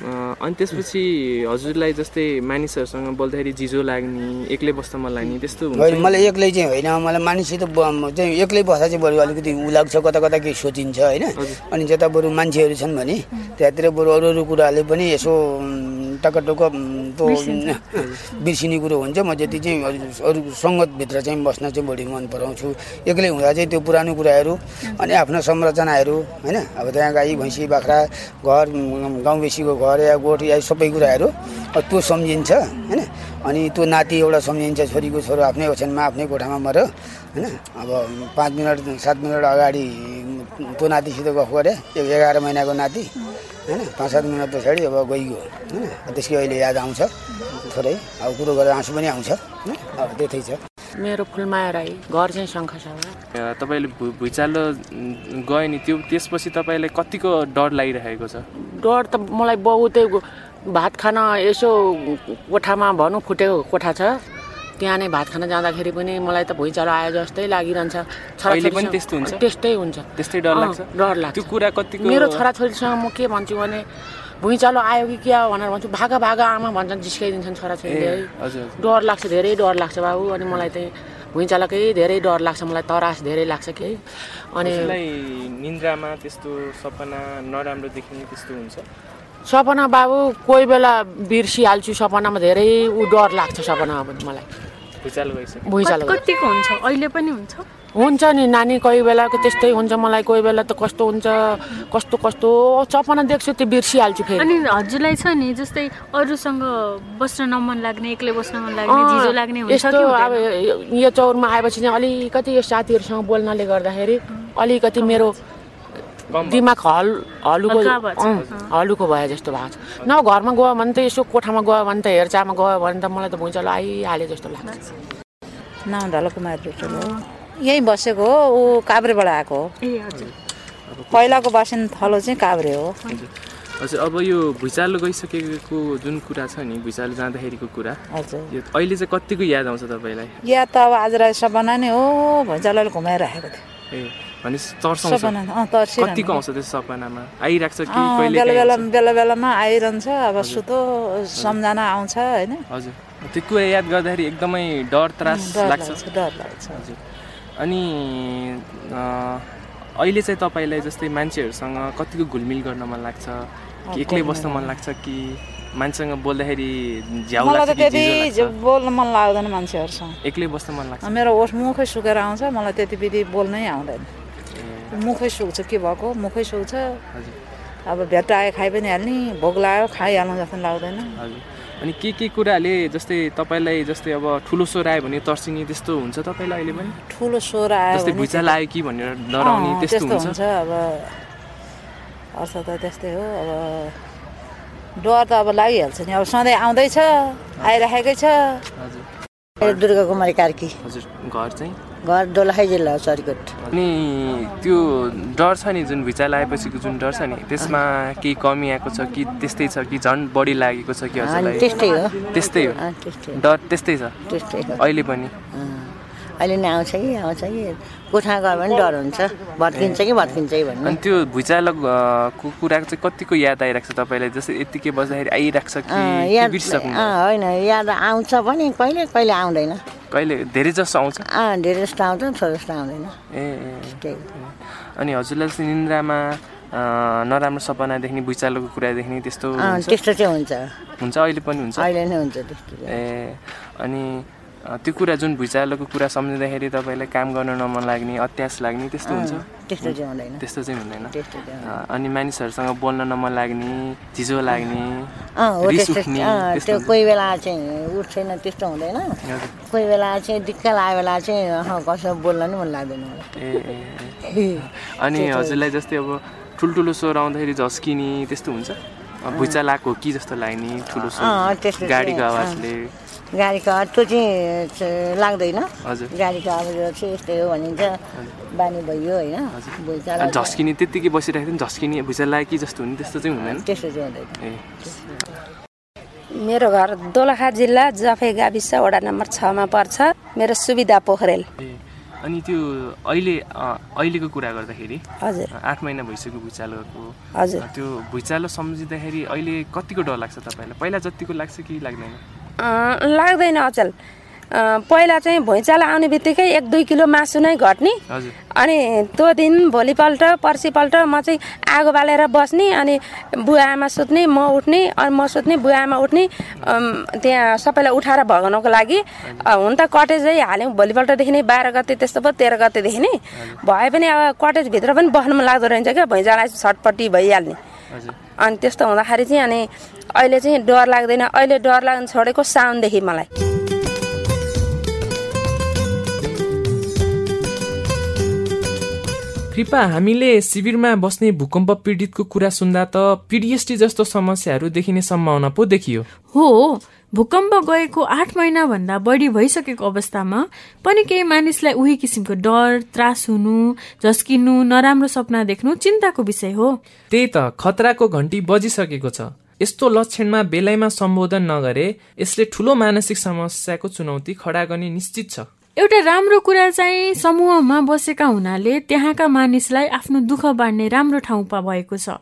अनि त्यसपछि हजुरलाई जस्तै मानिसहरूसँग बोल्दाखेरि जिजो लाग्ने एक्लै बस्न मन लाग्ने त्यस्तो होइन मलाई एक्लै चाहिँ होइन। मलाई मानिससित चाहिँ एक्लै बस्दा चाहिँ बरु अलिकति उ लाग्छ कता कता केही सोचिन्छ होइन। अनि जता बरु मान्छेहरू छन् भने त्यहाँतिर बरु अरू अरू कुराले पनि यसो टक्क त्यो बिर्सिने कुरो हुन्छ। म जति चाहिँ अरू सङ्गतभित्र चाहिँ बस्न चाहिँ बढी मन पराउँछु। एक्लै हुँदा चाहिँ त्यो पुरानो कुराहरू अनि आफ्नो संरचनाहरू होइन? अब त्यहाँ गाई भैँसी बाख्रा घर गाउँ बेसीको घर या गोठ या सबै कुराहरू त्यो सम्झिन्छ होइन? अनि त्यो नाति एउटा सम्झिन्छ छोरीको छोरो आफ्नै ओछ्यानमा आफ्नै कोठामा मऱ्यो होइन? अब पाँच मिनट सात मिनट अगाडि त्यो नातिसित गफ गरेँ एघार महिनाको नाति। होइन पाँच सात मिनट पछाडि अब गइगयो होइन। त्यसकै अहिले याद आउँछ थोरै। अब कुरो गरेर आँसु पनि आउँछ होइन। अब त्यतै छ। मेरो फुलमाया राई घर चाहिँ शङ्खसभा तपाईँले भुइँचालो गयो नि त्यो त्यसपछि तपाईँलाई कतिको डर लागिरहेको छ? डर त मलाई बहुतै भात खान यसो कोठामा भनौँ फुटेको कोठा छ। त्यहाँ नै भात खान जाँदाखेरि पनि मलाई त भुइँचालो आयो जस्तै लागिरहन्छ। पनि त्यस्तो हुन्छ? त्यस्तै हुन्छ। त्यस्तै डर लाग्छ? डर लाग्छ। त्यो कुरा कतिको मेरो छोराछोरीसँग म के भन्छु भने भुइँचालो आयो कि क्या? भनेर भन्छु। भागा भागा आमा भन्छन् जिस्काइदिन्छन् छोराछोरीले। है डर लाग्छ धेरै डर लाग्छ बाबु। अनि मलाई चाहिँ भुइँचालोकै धेरै डर लाग्छ। मलाई तरास धेरै लाग्छ कि। अनि निन्द्रामा त्यस्तो सपना नराम्रो देखिने त्यस्तो हुन्छ? सपना बाबु कोही बेला बिर्सिहाल्छु सपनामा धेरै ऊ डर लाग्छ सपनामा पनि मलाई। भुइँचालो कतिको हुन्छ? अहिले पनि हुन्छ? हुन्छ नि नानी कोही बेलाको त्यस्तै हुन्छ मलाई कोही बेला त कस्तो हुन्छ कस्तो कस्तो सपना देख्छु त्यो बिर्सिहाल्छु फेरि। अनि हजुरलाई छ नि जस्तै अरूसँग बस्न नमन लाग्ने एक्लै बस्न मन लाग्ने झिजो लाग्ने यस्तो अब यो चौरमा आएपछि चाहिँ अलिकति यो साथीहरूसँग बोल्नाले गर्दाखेरि अलिकति मेरो दिमाग हल हलुको हलुको भयो। जस्तो भएको छ। न घरमा गयो भने त यसो कोठामा गयो भने त हेरचाहमा गयो भने त मलाई त भुइँचालो आइहाल्यो जस्तो लाग्छ। नाम ढल कुमार रुटुल हो। यहीँ बसेको हो ऊ काभ्रेबाट आएको हो। पहिलाको बासिन थलो चाहिँ काभ्रे हो। हजुर। अब यो भुइँचालो गइसकेको जुन कुरा छ नि भुइँचालो जाँदाखेरिको कुरा हजुर। यो अहिले चाहिँ कतिको याद आउँछ तपाईँलाई? याद त अब आज रात सपना नै हो भुइँचालोले घुमाइराखेको थियो। कतिको आउँछ त्यो सपनामा आइरहेको छ कि बेला बेला बेला बेलामा आइरहन्छ अब सुतो सम्झना आउँछ होइन? हजुर। त्यो कुरा याद गर्दाखेरि एकदमै डर त्रास लाग्छ। डर लाग्छ। हजुर। अनि अहिले चाहिँ तपाईँलाई जस्तै मान्छेहरूसँग कतिको घुलमिल गर्न मन लाग्छ? एक्लै बस्न मन लाग्छ कि मान्छेसँग बोल्दाखेरि झ्याउ मलाई त त्यति बोल्न मन लाग्दैन मान्छेहरूसँग। एक्लै बस्न मन लाग्छ। मेरो ओठ मुखै सुकेर आउँछ मलाई त्यति विधि बोल्नै आउँदैन। मुखै सुक्छ के भएको? मुखै सुक्छ? अब भेट्टा आयो खाइ पनि हाल्ने भोक लाग्यो खाइहाल्नु जस्तो लाग्दैन। अनि के के कुराले जस्तै तपाईँलाई जस्तै अब ठुलो स्वर आयो भने तर्सिने त्यस्तो हुन्छ तपाईँलाई अहिले पनि? ठुलो स्वर आयो भुइँचालो आयो कि भनेर डराउने त्यस्तो हुन्छ? अब अर्थ त त्यस्तै हो। अब डर त अब लागिहाल्छ नि। अब सधैँ आउँदैछ आइराखेकै छ। हजुर। दुर्गा कुमारी कार्की। हजुर घर चाहिँ? घर दोलखाई जिल्ला हो चरीकोट अनि त्यो डर छ नि जुन भुइँचालो आएपछिको जुन डर छ नि त्यसमा केही कमी आएको छ कि त्यस्तै छ कि झन् बढी लागेको छ कि हजुरलाई? त्यस्तै हो। त्यस्तै हो। डर त्यस्तै छ। त्यस्तै अहिले पनि। अहिले नै आउँछ कि आउँछ कि? कोठा गयो भने डर हुन्छ। भत्किन्छ कि भत्किन्छ कि भन्ने? अनि त्यो भुइँचालो अँ, को कुराको चाहिँ कतिको याद आइरहेको छ तपाईँलाई? जस्तै यत्तिकै बस्दाखेरि आइरहेको छ होइन याद आउँछ पनि। कहिले कहिले आउँदैन। कहिले धेरै जसो आउँछ? धेरै जस्तो आउँछ थोरै जस्तो आउँदैन। ए अनि हजुरलाई चाहिँ निन्द्रामा नराम्रो सपना देख्ने भुइँचालोको कुरा देख्ने त्यस्तो त्यस्तो चाहिँ हुन्छ। हुन्छ अहिले पनि हुन्छ? अहिले नै हुन्छ त्यस्तो। ए अनि त्यो कुरा जुन भुइँचालोको कुरा सम्झिँदाखेरि तपाईँलाई काम गर्न नमन लाग्ने अत्यास लाग्ने त्यस्तो हुन्छ? त्यस्तो चाहिँ हुँदैन। त्यस्तो चाहिँ हुँदैन। अनि मानिसहरूसँग बोल्न नमन लाग्ने झिझो लाग्ने त्यो। कोही बेला चाहिँ उठ्दैन त्यस्तो हुँदैन। कोही बेला चाहिँ दिक्क लागेको बेला चाहिँ कसो बोल्न नि मन लाग्दैन ए। अनि हजुरलाई जस्तै अब ठुल्ठुलो स्वर आउँदाखेरि झस्किने त्यस्तो हुन्छ? भुइँचालो आएको हो कि जस्तो लाग्ने ठुलो स्वर गाडीको। आवाजले। गाडीको त्यो चाहिँ लाग्दैन। गाडीको आवाज चाहिँ यस्तै हो भनिन्छ। बानी भइयो होइन। भुइँचालो अनि झस्किने त्यत्तिकै बसिरहेको थियो नि झस्किने भुइँचालो लाग्यो कि जस्तो हुने त्यस्तो चाहिँ हुँदैन। त्यस्तो चाहिँ हुँदैन। मेरो घर दोलखा जिल्ला जफे गाविस वडा नम्बर छमा पर्छ। मेरो सुविधा पोखरेल। अनि त्यो अहिले अहिलेको कुरा गर्दाखेरि हजुर। आठ महिना भइसक्यो भुइँचालोको। हजुर। त्यो भुइँचालो सम्झिँदाखेरि अहिले कतिको डर लाग्छ तपाईँलाई? पहिला जतिको लाग्छ कि लाग्दैन? लाग्दैन अचल। पहिला चाहिँ भुइँचालो आउने बित्तिकै एक दुई किलो मासु नै घट्ने। अनि त्यो दिन भोलिपल्ट पर्सिपल्ट म चाहिँ आगो बालेर बस्ने अनि बुवा आमा सुत्ने म उठ्ने अनि म सुत्ने बुवा आमा उठ्ने त्यहाँ सबैलाई उठाएर भगाउनको लागि। हुन त कटेजै हाल्यौँ भोलिपल्टदेखि नै बाह्र गते त्यस्तो भयो तेह्र गतेदेखि नै। भए पनि अब कटेजभित्र पनि बस्नु मन लाग्दो रहेछ क्या भैँचालाई छटपट्टि भइहाल्ने। अनि त्यस्तो हुँदाखेरि चाहिँ अनि अहिले चाहिँ डर लाग्दैन। अहिले डर लाग्न छोडेको साउनदेखि मलाई। कृपा हामीले शिविरमा बस्ने भूकम्प पीडितको कुरा सुन्दा त पिडिएसटी जस्तो समस्याहरू देखिने सम्भावना पो देखियो। हो भूकम्प गएको आठ महिनाभन्दा बढी भइसकेको अवस्थामा पनि केही मानिसलाई उही किसिमको डर त्रास हुनु झस्किनु नराम्रो सपना देख्नु चिन्ताको विषय हो। त्यही त खतराको घन्टी बजिसकेको छ। यस्तो लक्षणमा बेलैमा सम्बोधन नगरे यसले ठूलो मानसिक समस्याको चुनौती खडा गर्ने निश्चित छ। एउटा राम्रो कुरा चाहिँ समूहमा बसेका हुनाले त्यहाँका मानिसलाई आफ्नो दुःख बाँड्ने राम्रो ठाउँ भएको छ।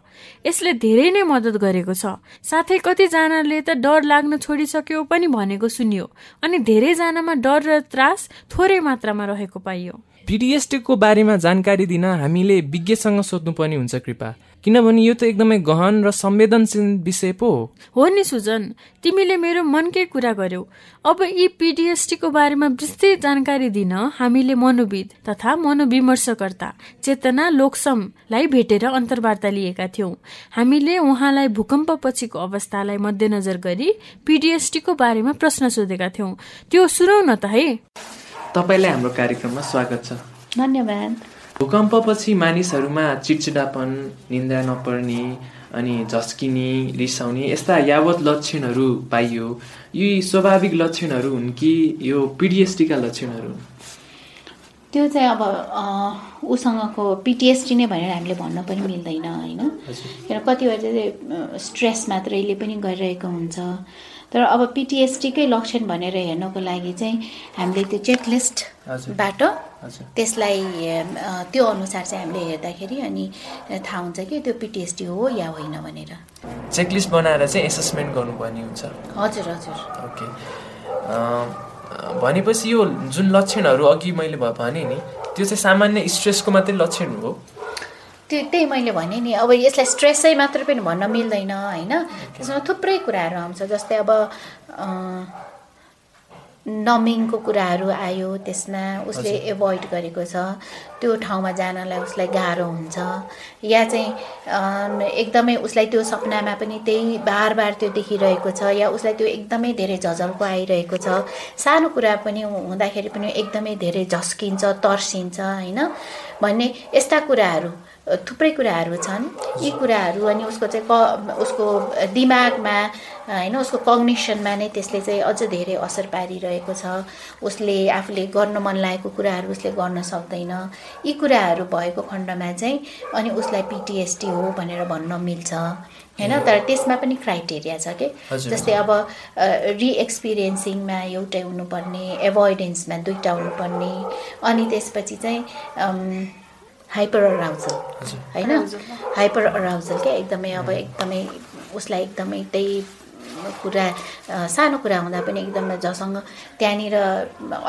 यसले धेरै नै मद्दत गरेको छ। साथै कतिजनाले त डर लाग्न छोडिसक्यो पनि भनेको सुनियो अनि धेरैजनामा डर र त्रास थोरै मात्रामा रहेको पाइयो। पिडिएसटीको बारेमा जानकारी दिन हामीले विज्ञसँग सोध्नुपर्ने हुन्छ कृपा। किनभने यो त एकदमै गहन र संवेदनशील विषय पो हो। हो नि सुजन तिमीले मेरो मनकै कुरा गर्यौ। अब यी पिडिएसटीको बारेमा विस्तृत जानकारी दिन हामीले मनोविद तथा मनोविमर्शकर्ता चेतना लोकसमलाई भेटेर अन्तर्वार्ता लिएका थियौं। हामीले उहाँलाई भूकम्प पछिको अवस्थालाई मध्यनजर गरी पिडिएसटीको बारेमा प्रश्न सोधेका थियौं। त्यो सुनौ न त है। तपाईँलाई हाम्रो कार्यक्रममा स्वागत छ। धन्यवाद। भूकम्पपछि मानिसहरूमा चिडचिडापन निन्द्रा नपर्ने अनि झस्किने रिसाउने यस्ता यावत लक्षणहरू पाइयो। यी स्वाभाविक लक्षणहरू हुन् कि यो पिडिएसटीका लक्षणहरू? हुन् त्यो चाहिँ अब उसँगको पिटिएसटी नै भनेर हामीले भन्न पनि मिल्दैन होइन? किन कतिवटा चाहिँ स्ट्रेस मात्रैले पनि गरिरहेको हुन्छ। तर अब पिटिएसटीकै लक्षण भनेर हेर्नको लागि चाहिँ हामीले त्यो चेकलिस्टबाट त्यसलाई त्यो अनुसार चाहिँ हामीले हेर्दाखेरि अनि थाहा हुन्छ कि त्यो पिटिएसटी हो या होइन भनेर। चेकलिस्ट बनाएर चाहिँ एसेसमेन्ट गर्नुपर्ने हुन्छ। हजुर हजुर। ओके। भनेपछि यो जुन लक्षणहरू अघि मैले भने नि त्यो चाहिँ सामान्य स्ट्रेसको मात्रै लक्षण हो। त्यो त्यही मैले भने नि अब यसलाई स्ट्रेसै मात्र पनि भन्न मिल्दैन होइन? त्यसमा थुप्रै कुराहरू आउँछ जस्तै अब नमिङको कुराहरू आयो त्यसमा उसले एभोइड गरेको छ त्यो ठाउँमा जानलाई उसलाई गाह्रो हुन्छ। या चाहिँ एकदमै उसलाई त्यो सपनामा पनि त्यही बार बार त्यो देखिरहेको छ या उसलाई त्यो एकदमै धेरै झझल्को आइरहेको छ। सानो कुरा पनि हुँदाखेरि पनि एकदमै धेरै झस्किन्छ तर्सिन्छ होइन? भन्ने यस्ता कुराहरू। थुप्रै कुराहरू छन्। यी कुराहरू अनि उसको चाहिँ क उसको दिमागमा होइन उसको कग्निसनमा नै त्यसले चाहिँ अझ धेरै असर पारिरहेको छ। उसले आफूले गर्न मन लागेको कुराहरू उसले गर्न सक्दैन। यी कुराहरू भएको खण्डमा चाहिँ अनि उसलाई पिटिएसडी हो भनेर भन्न मिल्छ होइन? तर त्यसमा पनि क्राइटेरिया छ कि? जस्तै अब रिएक्सपिरियन्सिङमा एउटै हुनुपर्ने एभोइडेन्समा दुईवटा हुनुपर्ने अनि त्यसपछि चाहिँ हाइपर अराउजल होइन? हाइपर अराउजल क्या? एकदमै अब एकदमै उसलाई एकदमै त्यही कुरा सानो कुरा हुँदा पनि एकदमै जसँग त्यहाँनिर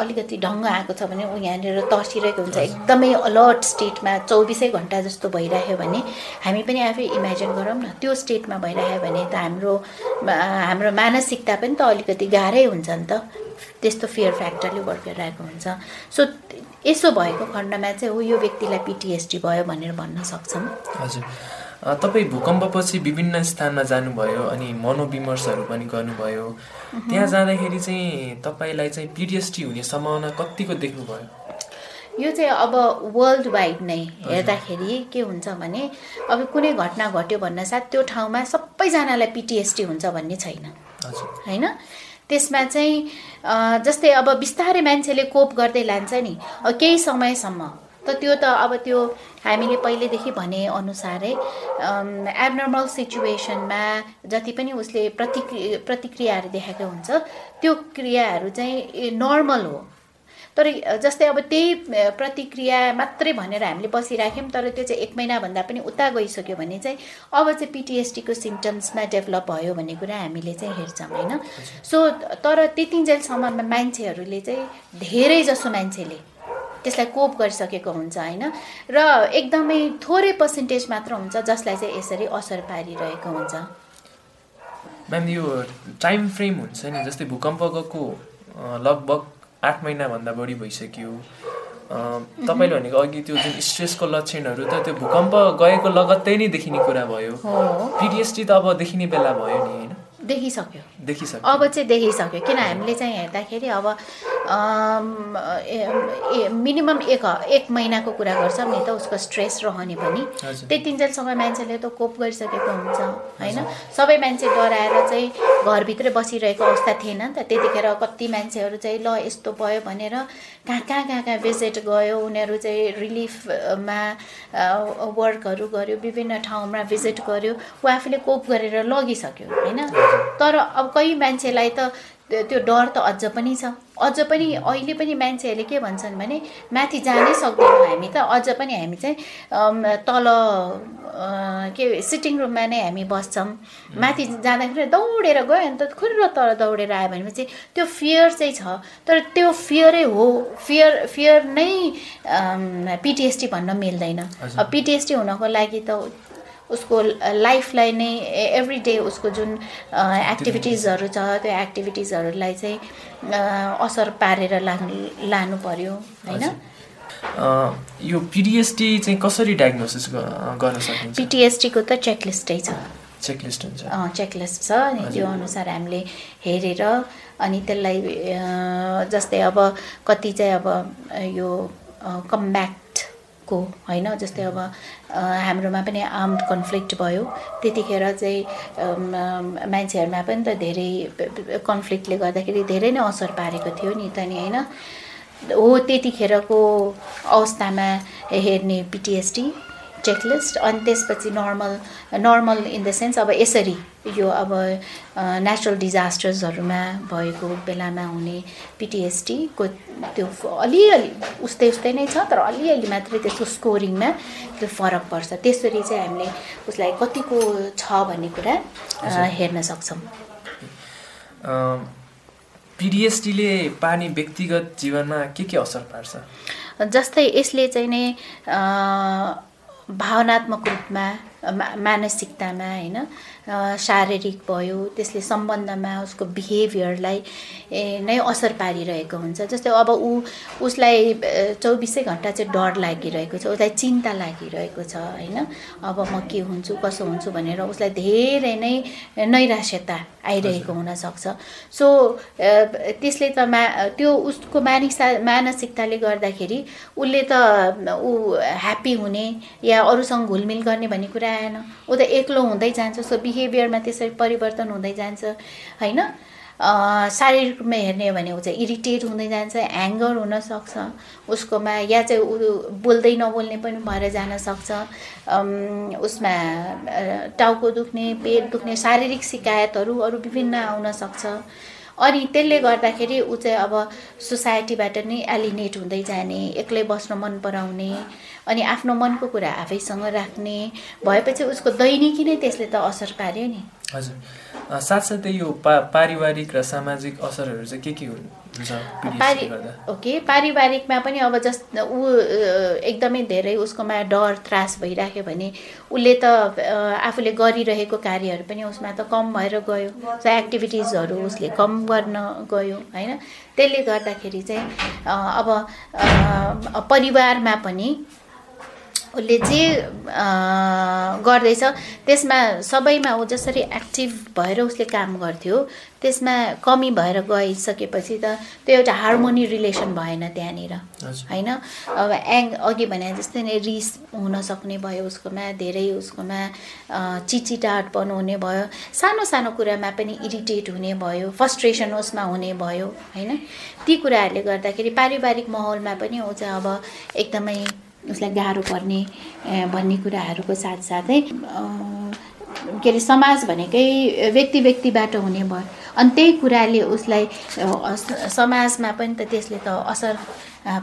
अलिकति ढङ्ग आएको छ भने ऊ यहाँनिर तर्सिरहेको हुन्छ। एकदमै अलर्ट स्टेटमा चौबिसै घन्टा जस्तो भइरह्यो भने हामी पनि आफै इमेजिन गरौँ न। त्यो स्टेटमा भइरह्यो भने त हाम्रो हाम्रो मानसिकता पनि त अलिकति गाह्रै हुन्छ नि त। त्यस्तो फियर फ्याक्टरले वर्क गरिरहेको हुन्छ। सो यसो भएको खण्डमा चाहिँ हो यो व्यक्तिलाई पिटिएसडी भयो भनेर भन्न सक्छौँ। हजुर। तपाईँ भूकम्पपछि विभिन्न स्थानमा जानुभयो अनि मनोविमर्शहरू पनि गर्नुभयो। त्यहाँ जाँदाखेरि चाहिँ तपाईँलाई चाहिँ पिटिएसडी हुने सम्भावना कतिको देख्नुभयो? यो चाहिँ अब वर्ल्ड वाइड नै हेर्दाखेरि के हुन्छ भने अब कुनै घटना घट्यो भन्न साथ त्यो ठाउँमा सबैजनालाई पिटिएसडी हुन्छ भन्ने छैन। होइन? त्यसमा चाहिँ जस्तै अब बिस्तारै मान्छेले कोप गर्दै लान्छ नि केही समयसम्म। त त्यो त अब त्यो हामीले पहिलेदेखि भने अनुसारै एबनर्मल सिचुएसनमा जति पनि उसले प्रतिक्रि प्रतिक्रियाहरू देखाएको हुन्छ त्यो क्रियाहरू चाहिँ नर्मल हो। तर जस्तै अब त्यही प्रतिक्रिया मात्रै भनेर हामीले बसिराख्यौँ तर त्यो चाहिँ एक महिनाभन्दा पनि उता गइसक्यो भने चाहिँ अब चाहिँ पिटिएसडीको सिम्टम्समा डेभलप भयो भन्ने कुरा हामीले चाहिँ हेर्छौँ होइन? सो तर त्यतिन्जेलसम्ममा मान्छेहरूले चाहिँ धेरै जसो मान्छेले त्यसलाई कोप गरिसकेको हुन्छ होइन? र एकदमै थोरै पर्सेन्टेज मात्र हुन्छ जसलाई चाहिँ यसरी असर पारिरहेको हुन्छ। म्याम यो टाइम फ्रेम हुन्छ नि जस्तै भूकम्प गएको लगभग आठ महिनाभन्दा बढी भइसक्यो। तपाईँले भनेको अघि त्यो जुन स्ट्रेसको लक्षणहरू त त्यो भूकम्प गएको लगत्तै नै देखिने कुरा भयो। पिटिएसडी त अब देखिने बेला भयो नि होइन? देखिसक्यो। देखिसक्यो। अब चाहिँ देखिसक्यो। किन हामीले चाहिँ हेर्दाखेरि अब मिनिमम एक एक महिनाको कुरा गर्छौँ नि त उसको स्ट्रेस रहने पनि। त्यतिन्जेलसम्म मान्छेले त कोप गरिसकेको हुन्छ होइन? सबै मान्छे डराएर चाहिँ घरभित्रै बसिरहेको अवस्था थिएन नि त। त्यतिखेर कति मान्छेहरू चाहिँ ल यस्तो भयो भनेर कहाँ कहाँ कहाँ कहाँ भिजिट गयो उनीहरू चाहिँ रिलिफमा वर्कहरू गर्यो विभिन्न ठाउँमा भिजिट गर्यो ऊ आफूले कोप गरेर लगिसक्यो होइन? तर अब कोही मान्छेलाई त त्यो डर त अझ पनि छ। अझ पनि अहिले पनि मान्छेहरूले के भन्छन् भने माथि जानै सक्दैनौँ हामी त। अझ पनि हामी चाहिँ तल के सिटिङ रुममा नै हामी बस्छौँ। माथि जाँदाखेरि दौडेर गयो अनि त खुर्र तल दौडेर आयो भनेपछि त्यो फियर चाहिँ छ। तर त्यो फियरै हो। फियर फियर नै पिटिएसडी भन्न मिल्दैन। अब पिटिएसडी हुनको लागि त उसको लाइफलाई नै एभ्री डे उसको जुन एक्टिभिटिजहरू छ त्यो एक्टिभिटिजहरूलाई चाहिँ असर पारेर लानु लानु पर्यो होइन? यो पिडिएसडी चाहिँ कसरी डायग्नोसिस गर्न सकिन्छ? पिटिएसडीको त चेकलिस्टै छ। चेकलिस्ट हुन्छ। चेकलिस्ट छ अनि त्यो अनुसार हामीले हेरेर अनि त्यसलाई जस्तै अब कति चाहिँ अब यो कम्ब्याक्टको होइन जस्तै अब हाम्रोमा पनि आर्म्ड कन्फ्लिक्ट भयो। त्यतिखेर चाहिँ मान्छेहरूमा पनि त धेरै कन्फ्लिक्टले गर्दाखेरि धेरै नै असर पारेको थियो नि त नि होइन? हो त्यतिखेरको अवस्थामा हेर्ने पिटिएसडी चेकलिस्ट अनि त्यसपछि normal normal in the sense अब यसरी यो अब नेचुरल डिजास्टर्सहरूमा भएको बेलामा हुने पिटिएसडीको त्यो अलिअलि उस्तै उस्तै नै छ तर अलिअलि मात्रै त्यसको स्कोरिङमा त्यो फरक पर्छ। त्यसरी चाहिँ हामीले उसलाई कतिको छ भन्ने कुरा हेर्न सक्छौँ। पिडिएसडीले पार्ने व्यक्तिगत जीवनमा के के असर पार्छ? जस्तै यसले चाहिँ नै भावनात्मक रूपमा मानसिकतामा होइन? शारीरिक भयो त्यसले सम्बन्धमा उसको बिहेभियरलाई नै असर पारिरहेको हुन्छ। जस्तै अब ऊ उसलाई चौबिसै घन्टा चाहिँ डर लागिरहेको छ उसलाई चिन्ता लागिरहेको छ होइन? अब म के हुन्छु कसो हुन्छु भनेर उसलाई धेरै नै नैराश्यता आइरहेको हुनसक्छ। सो त्यसले त मा त्यो उसको मानिसा मानसिकताले गर्दाखेरि उसले त ऊ ह्याप्पी हुने या अरूसँग घुलमिल गर्ने भन्ने कुरा आएन। ऊ त एक्लो हुँदै जान्छ सो बिहेभियरमा त्यसरी परिवर्तन हुँदै जान्छ होइन? शारीरिक रूपमा हेर्ने हो भने ऊ चाहिँ इरिटेट हुँदै जान्छ ह्याङ्गर हुनसक्छ उसकोमा या चाहिँ ऊ बोल्दै नबोल्ने पनि भएर जान सक्छ उसमा टाउको दुख्ने पेट दुख्ने शारीरिक सिकायतहरू अरू विभिन्न आउन सक्छ। अनि त्यसले गर्दाखेरि ऊ चाहिँ अब सोसाइटीबाट नै एलिनेट हुँदै जाने एक्लै बस्न मन पराउने अनि आफ्नो मनको कुरा आफैसँग राख्ने भएपछि उसको दैनिकी नै त्यसले त असर पार्यो नि। हजुर। साथसाथै यो पा पारिवारिक र सामाजिक असरहरू चाहिँ के के हुन्छ पारि ओके पारिवारिकमा पनि अब जस ऊ एकदमै धेरै उसकोमा डर त्रास भइराख्यो भने उसले त आफूले गरिरहेको कार्यहरू पनि उसमा त कम भएर गयो। एक्टिभिटिजहरू उसले कम गर्न गयो होइन? त्यसले गर्दाखेरि चाहिँ अब परिवारमा पनि उसले जे गर्दैछ। त्यसमा सबैमा ऊ जसरी एक्टिभ भएर उसले काम गर्थ्यो त्यसमा कमी भएर गइसकेपछि त त्यो एउटा हार्मोनी रिलेसन भएन त्यहाँनिर होइन? अब एङ अघि भने जस्तै नै रिस हुन सक्ने भयो उसकोमा धेरै उसकोमा चिचिटाटपन हुने भयो। सानो सानो कुरामा पनि इरिटेट हुने भयो फर्स्ट्रेसन उसमा हुने भयो होइन? ती कुराहरूले गर्दाखेरि पारिवारिक माहौलमा पनि ऊ चाहिँ अब एकदमै उसलाई गाह्रो पर्ने भन्ने कुराहरूको साथसाथै के अरे समाज भनेकै व्यक्ति व्यक्तिबाट हुने भयो अनि त्यही कुराले उसलाई समाजमा पनि त त्यसले त असर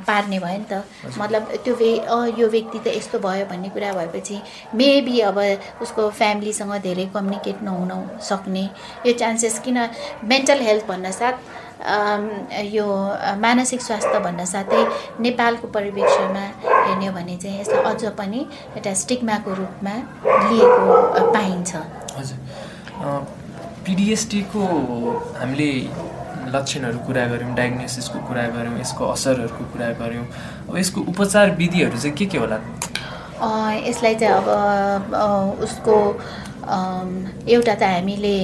पार्ने भयो नि त। मतलब त्यो वे यो व्यक्ति त यस्तो भयो भन्ने कुरा भएपछि मेबी अब उसको फ्यामिलीसँग धेरै कम्युनिकेट नहुन सक्ने यो चान्सेस किन मेन्टल हेल्थ भन्न साथ यो मानसिक स्वास्थ्य भन्न साथै नेपालको परिवेशमा हेर्ने हो भने चाहिँ यसलाई अझ पनि एउटा स्टिग्माको रूपमा लिएको पाइन्छ। हजुर। पिडिएसटीको हामीले लक्षणहरू कुरा गऱ्यौँ डायग्नोसिसको कुरा गऱ्यौँ यसको असरहरूको कुरा गऱ्यौँ अब यसको उपचार विधिहरू चाहिँ के के होला? यसलाई चाहिँ अब उसको एउटा त हामीले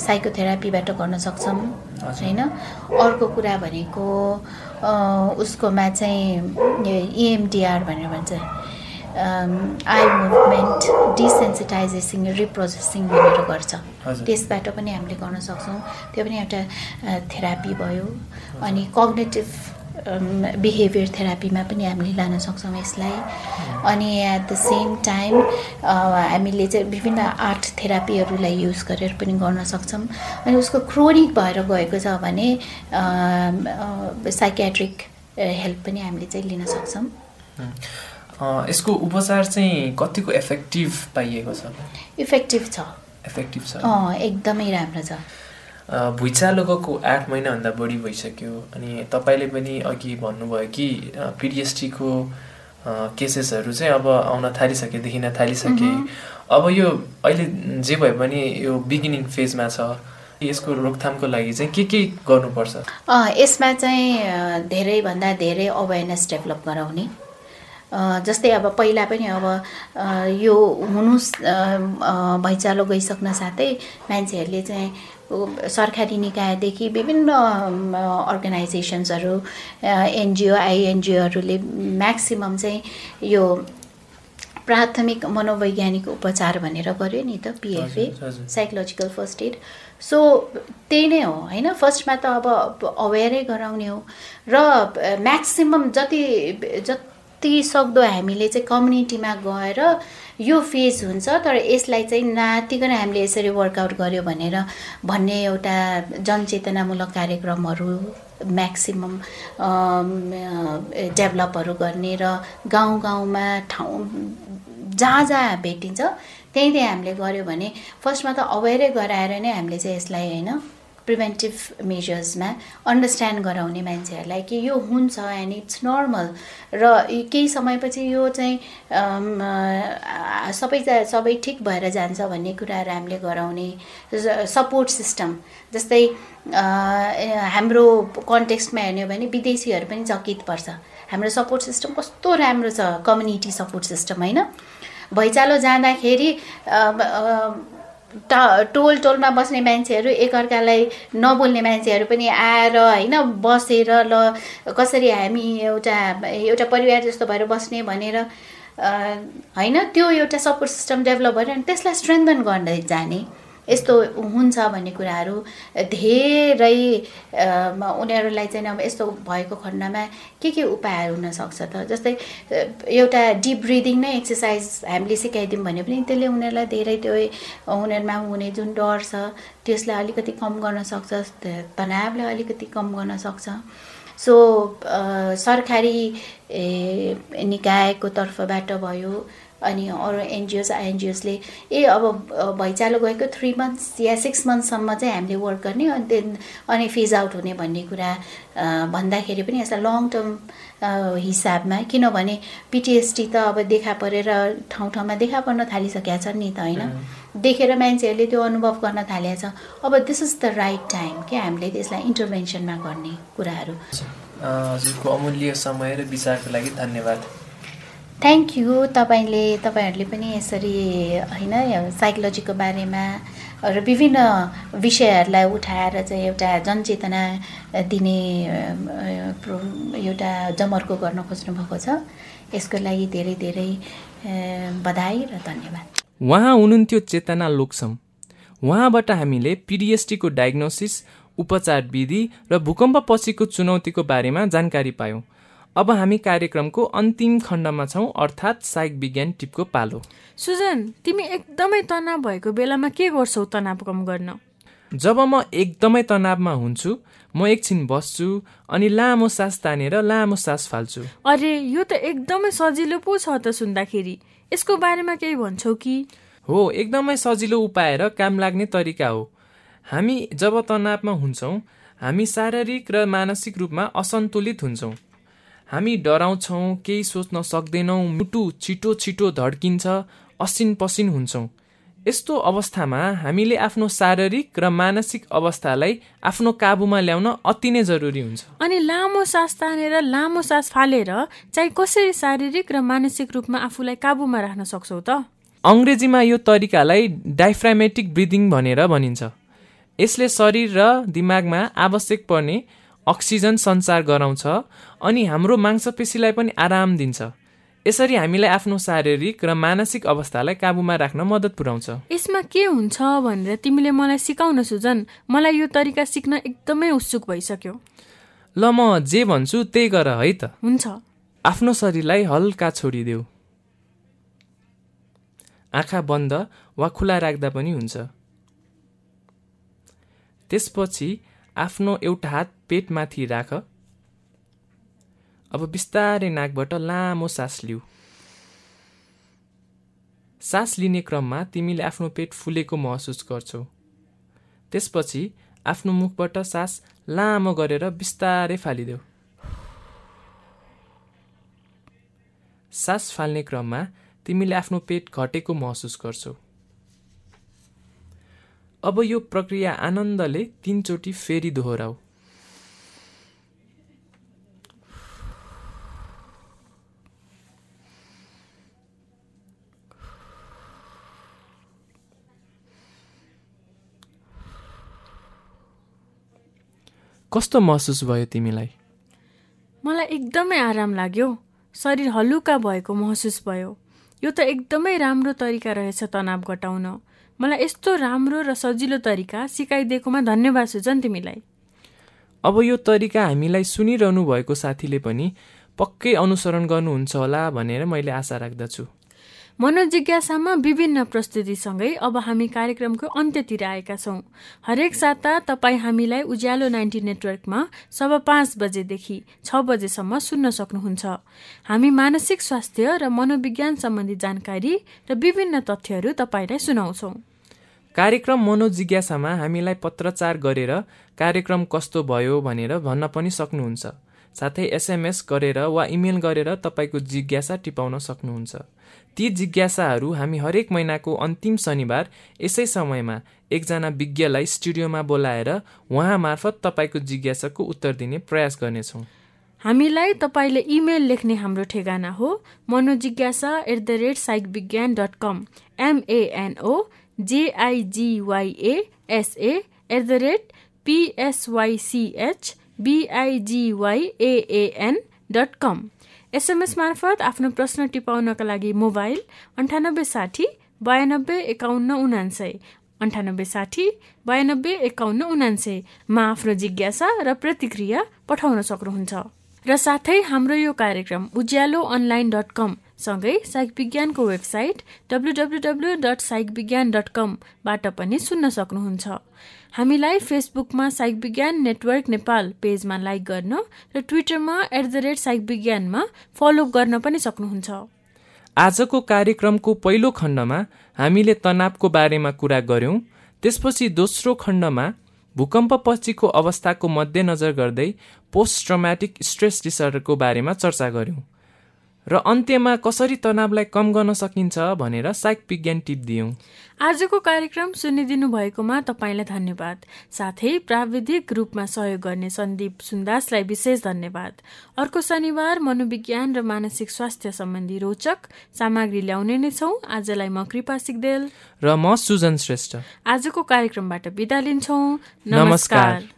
साइकोथेरापीबाट गर्न सक्छौँ होइन? अर्को कुरा भनेको उसकोमा चाहिँ इएमडिआर भनेर भन्छ। आई मुभमेन्ट डिसेन्सिटाइजेसिङ रिप्रोसेसिङ भनेर गर्छ। त्यसबाट पनि हामीले गर्न सक्छौँ। त्यो पनि एउटा थेरापी भयो। अनि कग्नेटिभ बिहेभियर थेरापीमा पनि हामीले लान सक्छौँ यसलाई। अनि एट द सेम टाइम हामीले चाहिँ विभिन्न आर्ट थेरापीहरूलाई युज गरेर पनि गर्न सक्छौँ। अनि उसको क्रोनिक भएर गएको छ भने साइकेट्रिक हेल्प पनि हामीले चाहिँ लिन सक्छौँ। यसको उपचार चाहिँ कतिको इफेक्टिभ पाइएको छ? इफेक्टिभ छ। इफेक्टिभ छ। एकदमै राम्रो छ। भुइँचालो गएको आठ महिनाभन्दा बढी भइसक्यो। अनि तपाईँले पनि अघि भन्नुभयो कि पिडिएसटीको केसेसहरू चाहिँ अब आउन थालिसके देखिन थालिसके। अब यो अहिले जे भए पनि यो बिगिनिङ फेजमा छ यसको रोकथामको लागि चाहिँ के के गर्नुपर्छ? यसमा चाहिँ धेरैभन्दा धेरै अवेरनेस डेभलप गराउने। जस्तै अब पहिला पनि अब यो हुनु भैँचालो गइसक्न साथै मान्छेहरूले चाहिँ सरकारी निकायदेखि विभिन्न अर्गनाइजेसन्सहरू एनजिओ आइएनजिओहरूले म्याक्सिमम् चाहिँ यो प्राथमिक मनोवैज्ञानिक उपचार भनेर गर्यो नि त PFA psychological first aid so त्यही नै हो होइन? फर्स्टमा त अब अवेरै गराउने हो। र म्याक्सिमम् जति जति सक्दो हामीले चाहिँ कम्युनिटीमा गएर यो फेज हुन्छ तर यसलाई चाहिँ नातिकन हामीले यसरी वर्कआउट गर्यो भनेर भन्ने एउटा जनचेतनामूलक कार्यक्रमहरू म्याक्सिमम् डेभलपहरू गर्ने र गाउँ गाउँमा ठाउँ जहाँ जहाँ भेटिन्छ त्यहीँ त्यहीँ हामीले गऱ्यो भने फर्स्टमा त अवेरै गराएर नै हामीले चाहिँ यसलाई होइन प्रिभेन्टिभ मेजर्समा अन्डरस्ट्यान्ड गराउने मान्छेहरूलाई कि यो हुन्छ एन्ड इट्स नर्मल र केही समयपछि यो चाहिँ सबै सबै ठिक भएर जान्छ भन्ने कुराहरू हामीले गराउने सपोर्ट सिस्टम जस्तै हाम्रो कन्टेक्स्टमा हेर्ने हो भने विदेशीहरू पनि चकित पर्छ। हाम्रो सपोर्ट सिस्टम कस्तो राम्रो छ कम्युनिटी सपोर्ट सिस्टम होइन? भैँचालो जाँदाखेरि टोल टोलमा बस्ने मान्छेहरू एकअर्कालाई नबोल्ने मान्छेहरू पनि आएर होइन बसेर ल कसरी हामी एउटा एउटा परिवार जस्तो भएर बस्ने भनेर होइन त्यो एउटा सपोर्ट सिस्टम डेभलप भयो अनि त्यसलाई स्ट्रेङ्थन गर्दै जाने। यस्तो हुन्छ भन्ने कुराहरू धेरै उनीहरूलाई चाहिँ अब यस्तो भएको खण्डमा के के उपायहरू हुनसक्छ त? जस्तै एउटा डिप ब्रिदिङ नै एक्सर्साइज हामीले सिकाइदिउँ भने पनि त्यसले उनीहरूलाई धेरै त्यो उनीहरूमा हुने जुन डर छ त्यसलाई अलिकति कम गर्न सक्छ तनावलाई अलिकति कम गर्न सक्छ। सो सरकारी निकायको तर्फबाट भयो अनि अरू एनजिओस आइएनजिओसले ए अब भैँचालो गएको थ्री मन्थ्स या सिक्स मन्थसम्म चाहिँ हामीले वर्क गर्ने अनि देन अनि फिज आउट हुने भन्ने कुरा भन्दाखेरि पनि यसलाई लङ टर्म हिसाबमा किनभने पिटिएसटी त अब देखा परेर ठाउँ ठाउँमा देखा पर्न थालिसकेका छन् नि त होइन? देखेर मान्छेहरूले त्यो अनुभव गर्न थालेको छ अब this is the right time कि हामीले त्यसलाई इन्टरभेन्सनमा गर्ने कुराहरू? हजुरको अमूल्य समय र विचारको लागि धन्यवाद। थ्याङ्क यू तपाईँले तपाईँहरूले पनि यसरी होइन साइकोलोजीको बारेमा र विभिन्न विषयहरूलाई उठाएर चाहिँ एउटा जनचेतना दिने एउटा जमर्को गर्न खोज्नुभएको छ। यसको लागि धेरै धेरै बधाई र धन्यवाद। उहाँ हुनुहुन्थ्यो चेतना लोकसम। उहाँबाट हामीले पिडिएसटीको डायग्नोसिस उपचार विधि र भूकम्प पछिको चुनौतीको बारेमा जानकारी पायौँ। अब हामी कार्यक्रमको अन्तिम खण्डमा छौँ अर्थात् साइक विज्ञान टिपको पालो। सुजन तिमी एकदमै तनाव भएको बेलामा के गर्छौ तनाव कम गर्न? जब म एकदमै तनावमा हुन्छु म एकछिन बस्छु अनि लामो सास तानेर लामो सास फाल्छु। अरे यो त एकदमै सजिलो पो छ त सुन्दाखेरि। यसको बारेमा केही भन्छौ कि? हो एकदमै सजिलो उपाय र काम लाग्ने तरिका हो। हामी जब तनावमा हुन्छौँ हामी शारीरिक र मानसिक रूपमा असन्तुलित हुन्छौँ। हामी डराउँछौँ केही सोच्न सक्दैनौँ मुटु छिटो छिटो धड्किन्छ असिन पसिन हुन्छौँ। यस्तो अवस्थामा हामीले आफ्नो शारीरिक र मानसिक अवस्थालाई आफ्नो काबुमा ल्याउन अति नै जरुरी हुन्छ। अनि लामो सास तानेर लामो सास फालेर चाहिँ कसरी शारीरिक र मानसिक रूपमा आफूलाई काबुमा राख्न सक्छौ त? अङ्ग्रेजीमा यो तरिकालाई डाइफ्रामेटिक ब्रिदिङ भनेर भनिन्छ। यसले शरीर र दिमागमा आवश्यक पर्ने अक्सिजन सञ्चार गराउँछ अनि हाम्रो मांसपेशीलाई पनि आराम दिन्छ। यसरी हामीलाई आफ्नो शारीरिक र मानसिक अवस्थालाई काबुमा राख्न मद्दत पुर्याउँछ यसमा के हुन्छ भनेर तिमीले मलाई सिकाउन सुजन मलाई यो तरिका सिक्न एकदमै उत्सुक भइसक्यो। ल म जे भन्छु त्यही गर है त। हुन्छ। आफ्नो शरीरलाई हल्का छोडिदेऊ। आँखा बन्द वा खुला राख्दा पनि हुन्छ। त्यसपछि आफ्नो एउटा हात पेटमाथि राख। अब बिस्तारै नाकबाट लामो सास लिऊ। सास लिने क्रममा तिमीले आफ्नो पेट फुलेको महसुस गर्छौ। त्यसपछि आफ्नो मुखबाट सास लामो गरेर बिस्तारै फालिदेऊ। सास फाल्ने क्रममा तिमीले आफ्नो पेट घटेको महसुस गर्छौ। अब यो प्रक्रिया आनन्दले तिनचोटि फेरि दोहोऱ्याऊ कस्तो महसुस भयो तिमीलाई? मलाई एकदमै आराम लाग्यो। शरीर हलुका भएको महसुस भयो। यो त एकदमै राम्रो तरिका रहेछ तनाव घटाउन। मलाई यस्तो राम्रो र सजिलो तरिका सिकाइदिएकोमा धन्यवाद सुजन तिमीलाई। अब यो तरिका हामीलाई सुनिरहनु भएको साथीले पनि पक्कै अनुसरण गर्नुहुन्छ होला भनेर मैले आशा राख्दछु। मनोजिज्ञासामा विभिन्न प्रस्तुतिसँगै अब हामी कार्यक्रमको अन्त्यतिर आएका छौँ। हरेक साता तपाईँ हामीलाई उज्यालो नाइन्टी नेटवर्कमा सब पाँच बजेदेखि छ बजेसम्म सुन्न सक्नुहुन्छ। हामी मानसिक स्वास्थ्य र मनोविज्ञान सम्बन्धी जानकारी र विभिन्न तथ्यहरू तपाईँलाई सुनाउँछौँ। कार्यक्रम मनोजिज्ञासामा हामीलाई पत्रचार गरेर कार्यक्रम कस्तो भयो भनेर भन्न पनि सक्नुहुन्छ। साथै एसएमएस गरेर वा इमेल गरेर तपाईँको जिज्ञासा टिपाउन सक्नुहुन्छ। ती जिज्ञासाहरू हामी हरेक महिनाको अन्तिम शनिबार यसै समयमा एकजना विज्ञलाई स्टुडियोमा बोलाएर उहाँ मार्फत तपाईँको जिज्ञासाको उत्तर दिने प्रयास गर्नेछौँ। हामीलाई तपाईँले इमेल लेख्ने हाम्रो ठेगाना हो Manojigyasa at the rate psych Vigyan dot com MNO जेआइजिवाइएसए at the rate PSYCH BIGYAN dot com SMS मार्फत आफ्नो प्रश्न टिपाउनका लागि मोबाइल अन्ठानब्बे साठी बयानब्बे एकाउन्न उनान्सय। अन्ठानब्बे साठी बयानब्बे एकाउन्न उनान्सयमा आफ्नो जिज्ञासा र प्रतिक्रिया पठाउन सक्नुहुन्छ। र साथै हाम्रो यो कार्यक्रम उज्यालो अनलाइन डट कम सँगै साइक विज्ञानको website W W W dot psych Vigyan dot कमबाट पनि सुन्न सक्नुहुन्छ। हामीलाई फेसबुकमा साइक विज्ञान नेटवर्क नेपाल पेजमा लाइक गर्न र ट्विटरमा एट द रेट साइक विज्ञानमा फलो गर्न पनि सक्नुहुन्छ। आजको कार्यक्रमको पहिलो खण्डमा हामीले तनावको बारेमा कुरा गर्यौं त्यसपछि दोस्रो खण्डमा भूकम्पपछिको अवस्थाको मध्यनजर गर्दै पोस्ट ट्रमेटिक स्ट्रेस डिसअर्डरको बारेमा चर्चा गर्यौं र अन्त्यमा कसरी तनावलाई कम गर्न सकिन्छ भनेर साइक विज्ञान टिप दियौँ। आजको कार्यक्रम सुनिदिनु भएकोमा तपाईँलाई धन्यवाद। साथै प्राविधिक रूपमा सहयोग गर्ने सन्दीप सुन्दासलाई विशेष धन्यवाद। अर्को शनिबार मनोविज्ञान र मानसिक स्वास्थ्य सम्बन्धी रोचक सामग्री ल्याउने नै छौ। आजलाई म कृपा सिक्देल र म सुजन श्रेष्ठ। आजको कार्यक्रमबाट बिदा लिन्छौ। नमस्कार।